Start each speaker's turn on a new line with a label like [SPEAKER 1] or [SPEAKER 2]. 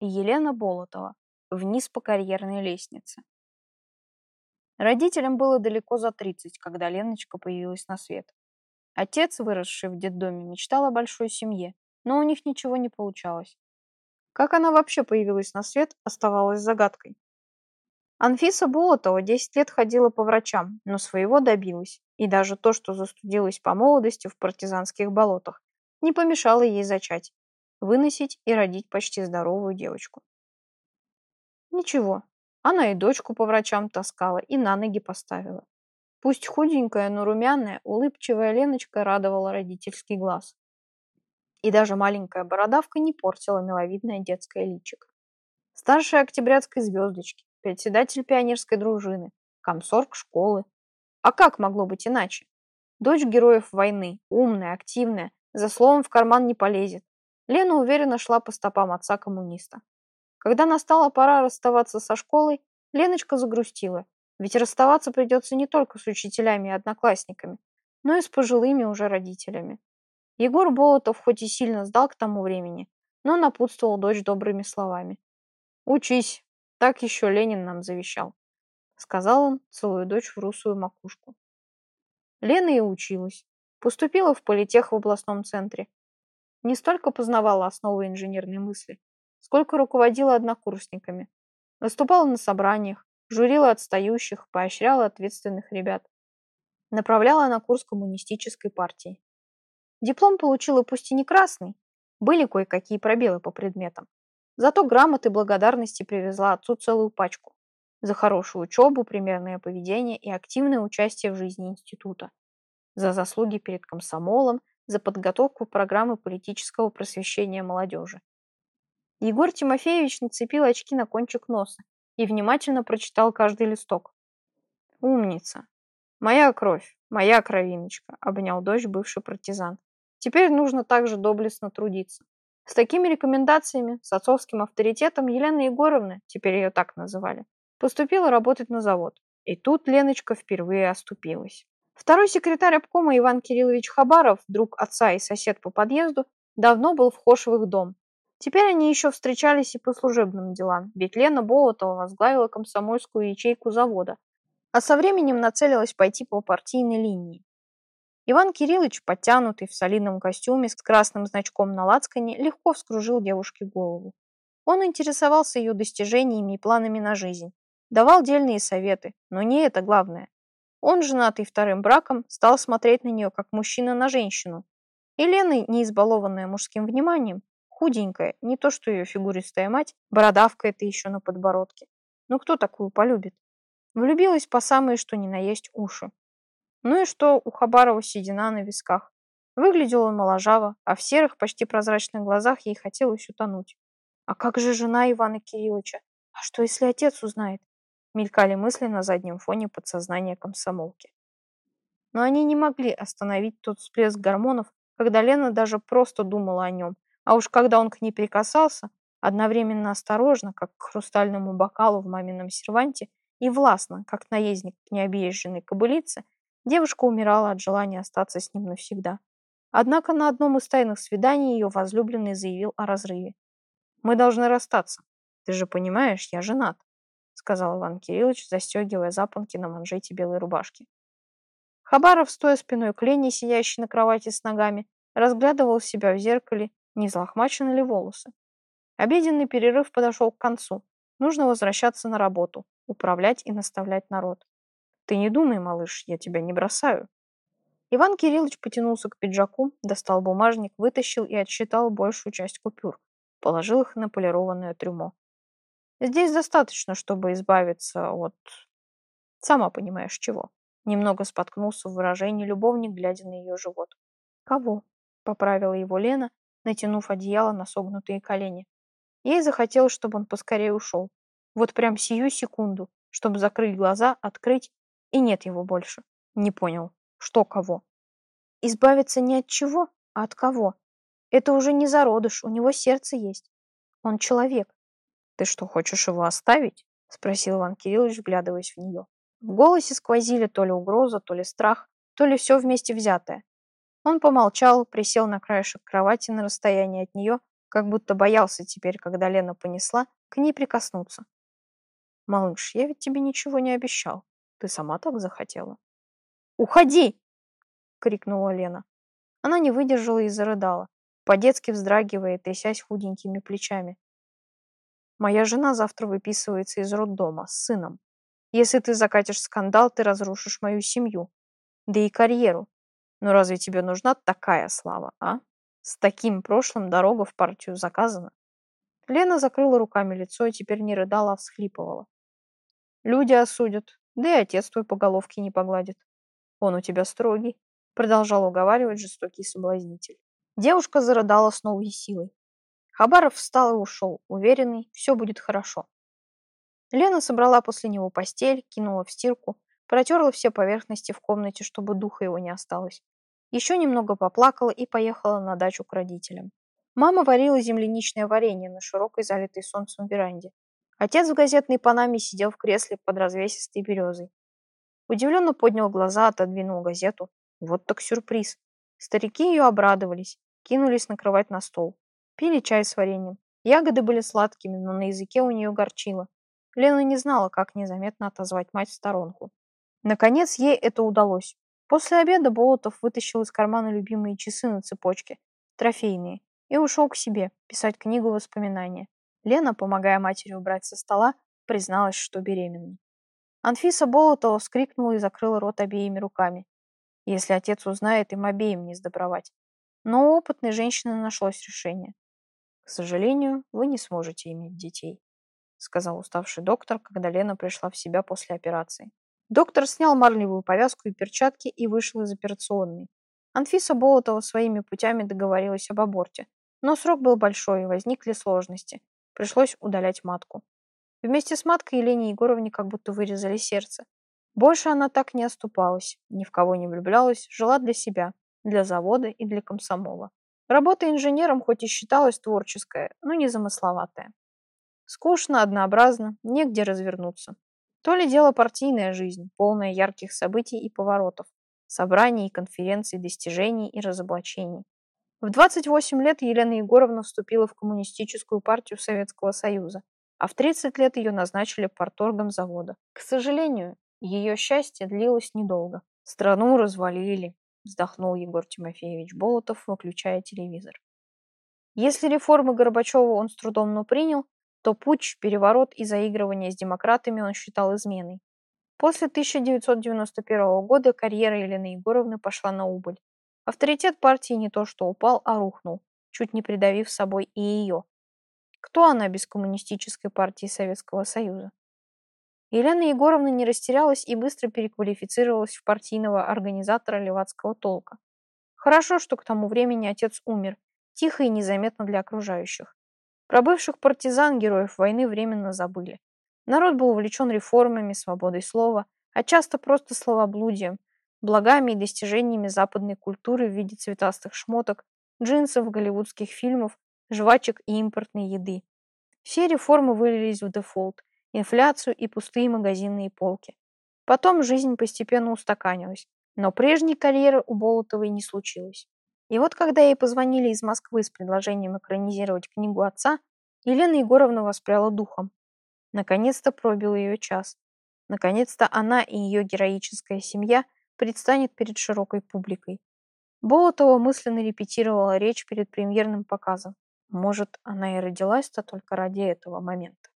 [SPEAKER 1] Елена Болотова вниз по карьерной лестнице. Родителям было далеко за 30, когда Леночка появилась на свет. Отец, выросший в детдоме, мечтал о большой семье, но у них ничего не получалось. Как она вообще появилась на свет, оставалось загадкой. Анфиса Болотова 10 лет ходила по врачам, но своего добилась, и даже то, что застудилась по молодости в партизанских болотах, не помешало ей зачать, выносить и родить почти здоровую девочку. Ничего, она и дочку по врачам таскала, и на ноги поставила. Пусть худенькая, но румяная, улыбчивая Леночка радовала родительский глаз. И даже маленькая бородавка не портила миловидное детское личико. Старшая октябрятской звездочки, председатель пионерской дружины, комсорг школы. А как могло быть иначе? Дочь героев войны, умная, активная, за словом в карман не полезет. Лена уверенно шла по стопам отца-коммуниста. Когда настала пора расставаться со школой, Леночка загрустила, ведь расставаться придется не только с учителями и одноклассниками, но и с пожилыми уже родителями. Егор Болотов хоть и сильно сдал к тому времени, но напутствовал дочь добрыми словами. «Учись, так еще Ленин нам завещал», — сказал он, целуя дочь в русую макушку. Лена и училась. Поступила в политех в областном центре. Не столько познавала основы инженерной мысли, сколько руководила однокурсниками. Выступала на собраниях, журила отстающих, поощряла ответственных ребят. Направляла на курс коммунистической партии. Диплом получила пусть и не красный, были кое-какие пробелы по предметам. Зато грамоты благодарности привезла отцу целую пачку. За хорошую учебу, примерное поведение и активное участие в жизни института. За заслуги перед комсомолом, за подготовку программы политического просвещения молодежи. Егор Тимофеевич нацепил очки на кончик носа и внимательно прочитал каждый листок. «Умница! Моя кровь, моя кровиночка!» — обнял дочь бывший партизан. «Теперь нужно также доблестно трудиться. С такими рекомендациями, с отцовским авторитетом Елена Егоровна, теперь ее так называли, поступила работать на завод. И тут Леночка впервые оступилась. Второй секретарь обкома Иван Кириллович Хабаров, друг отца и сосед по подъезду, давно был вхож в их дом. Теперь они еще встречались и по служебным делам, ведь Лена Болотова возглавила комсомольскую ячейку завода, а со временем нацелилась пойти по партийной линии. Иван Кириллович, подтянутый в солидном костюме с красным значком на лацкане, легко вскружил девушке голову. Он интересовался ее достижениями и планами на жизнь, давал дельные советы, но не это главное. Он, женатый вторым браком, стал смотреть на нее как мужчина на женщину. И Лена, не избалованная мужским вниманием, худенькая, не то что ее фигуристая мать, бородавка это еще на подбородке. Ну кто такую полюбит? Влюбилась по самые что ни на есть уши. Ну и что у Хабарова седина на висках. Выглядел он моложаво, а в серых, почти прозрачных глазах ей хотелось утонуть. А как же жена Ивана Кирилловича? А что, если отец узнает? Мелькали мысли на заднем фоне подсознания комсомолки. Но они не могли остановить тот всплеск гормонов, когда Лена даже просто думала о нем, а уж когда он к ней прикасался, одновременно осторожно, как к хрустальному бокалу в мамином серванте, и властно, как наездник к необъезженной кобылице, Девушка умирала от желания остаться с ним навсегда. Однако на одном из тайных свиданий ее возлюбленный заявил о разрыве. «Мы должны расстаться. Ты же понимаешь, я женат», сказал Иван Кириллович, застегивая запонки на манжете белой рубашки. Хабаров, стоя спиной к Лене, сидящей на кровати с ногами, разглядывал себя в зеркале, не взлохмачены ли волосы. Обеденный перерыв подошел к концу. Нужно возвращаться на работу, управлять и наставлять народ. Ты не думай, малыш, я тебя не бросаю. Иван Кириллович потянулся к пиджаку, достал бумажник, вытащил и отсчитал большую часть купюр. Положил их на полированное трюмо. Здесь достаточно, чтобы избавиться от... Сама понимаешь, чего. Немного споткнулся в выражении любовник, глядя на ее живот. «Кого?» — поправила его Лена, натянув одеяло на согнутые колени. Ей захотелось, чтобы он поскорее ушел. Вот прям сию секунду, чтобы закрыть глаза, открыть и нет его больше. Не понял. Что кого? Избавиться не от чего, а от кого? Это уже не зародыш, у него сердце есть. Он человек. Ты что, хочешь его оставить? Спросил Иван Кириллович, вглядываясь в нее. В голосе сквозили то ли угроза, то ли страх, то ли все вместе взятое. Он помолчал, присел на краешек кровати на расстоянии от нее, как будто боялся теперь, когда Лена понесла, к ней прикоснуться. «Малыш, я ведь тебе ничего не обещал. Ты сама так захотела». «Уходи!» — крикнула Лена. Она не выдержала и зарыдала, по-детски вздрагивая, трясясь худенькими плечами. «Моя жена завтра выписывается из роддома с сыном. Если ты закатишь скандал, ты разрушишь мою семью, да и карьеру. Но разве тебе нужна такая слава, а? С таким прошлым дорога в партию заказана». Лена закрыла руками лицо и теперь не рыдала, а всхлипывала. «Люди осудят, да и отец твой по головке не погладит. Он у тебя строгий продолжал уговаривать жестокий соблазнитель. Девушка зарыдала с новой силой. Хабаров встал и ушел, уверенный, все будет хорошо. Лена собрала после него постель, кинула в стирку, протерла все поверхности в комнате, чтобы духа его не осталось. Еще немного поплакала и поехала на дачу к родителям. Мама варила земляничное варенье на широкой залитой солнцем веранде. Отец в газетной панаме сидел в кресле под развесистой березой. Удивленно поднял глаза, отодвинул газету. Вот так сюрприз. Старики ее обрадовались, кинулись накрывать на стол. Пили чай с вареньем. Ягоды были сладкими, но на языке у нее горчило. Лена не знала, как незаметно отозвать мать в сторонку. Наконец ей это удалось. После обеда Болотов вытащил из кармана любимые часы на цепочке, трофейные, и ушел к себе писать книгу воспоминания. Лена, помогая матери убрать со стола, призналась, что беременна. Анфиса Болотова вскрикнула и закрыла рот обеими руками. Если отец узнает, им обеим не сдобровать. Но у опытной женщины нашлось решение. «К сожалению, вы не сможете иметь детей», сказал уставший доктор, когда Лена пришла в себя после операции. Доктор снял марлевую повязку и перчатки и вышел из операционной. Анфиса Болотова своими путями договорилась об аборте, но срок был большой и возникли сложности. Пришлось удалять матку. Вместе с маткой Елене Егоровне как будто вырезали сердце. Больше она так не оступалась, ни в кого не влюблялась, жила для себя, для завода и для комсомола. Работа инженером хоть и считалась творческая, но не замысловатая. Скучно, однообразно, негде развернуться. То ли дело партийная жизнь, полная ярких событий и поворотов, собраний и конференций, достижений и разоблачений. В 28 лет Елена Егоровна вступила в Коммунистическую партию Советского Союза, а в 30 лет ее назначили порторгом завода. К сожалению, ее счастье длилось недолго. Страну развалили, вздохнул Егор Тимофеевич Болотов, выключая телевизор. Если реформы Горбачева он с трудом но принял, то путч, переворот и заигрывание с демократами он считал изменой. После 1991 года карьера Елены Егоровны пошла на убыль. Авторитет партии не то что упал, а рухнул, чуть не придавив собой и ее. Кто она без коммунистической партии Советского Союза? Елена Егоровна не растерялась и быстро переквалифицировалась в партийного организатора левацкого толка. Хорошо, что к тому времени отец умер, тихо и незаметно для окружающих. Про бывших партизан героев войны временно забыли. Народ был увлечен реформами, свободой слова, а часто просто словоблудием, благами и достижениями западной культуры в виде цветастых шмоток, джинсов, голливудских фильмов, жвачек и импортной еды. Все реформы вылились в дефолт, инфляцию и пустые магазинные полки. Потом жизнь постепенно устаканилась, но прежней карьеры у Болотовой не случилось. И вот когда ей позвонили из Москвы с предложением экранизировать книгу отца, Елена Егоровна воспряла духом. Наконец-то пробил ее час. Наконец-то она и ее героическая семья предстанет перед широкой публикой. Болотова мысленно репетировала речь перед премьерным показом. Может, она и родилась-то только ради этого момента.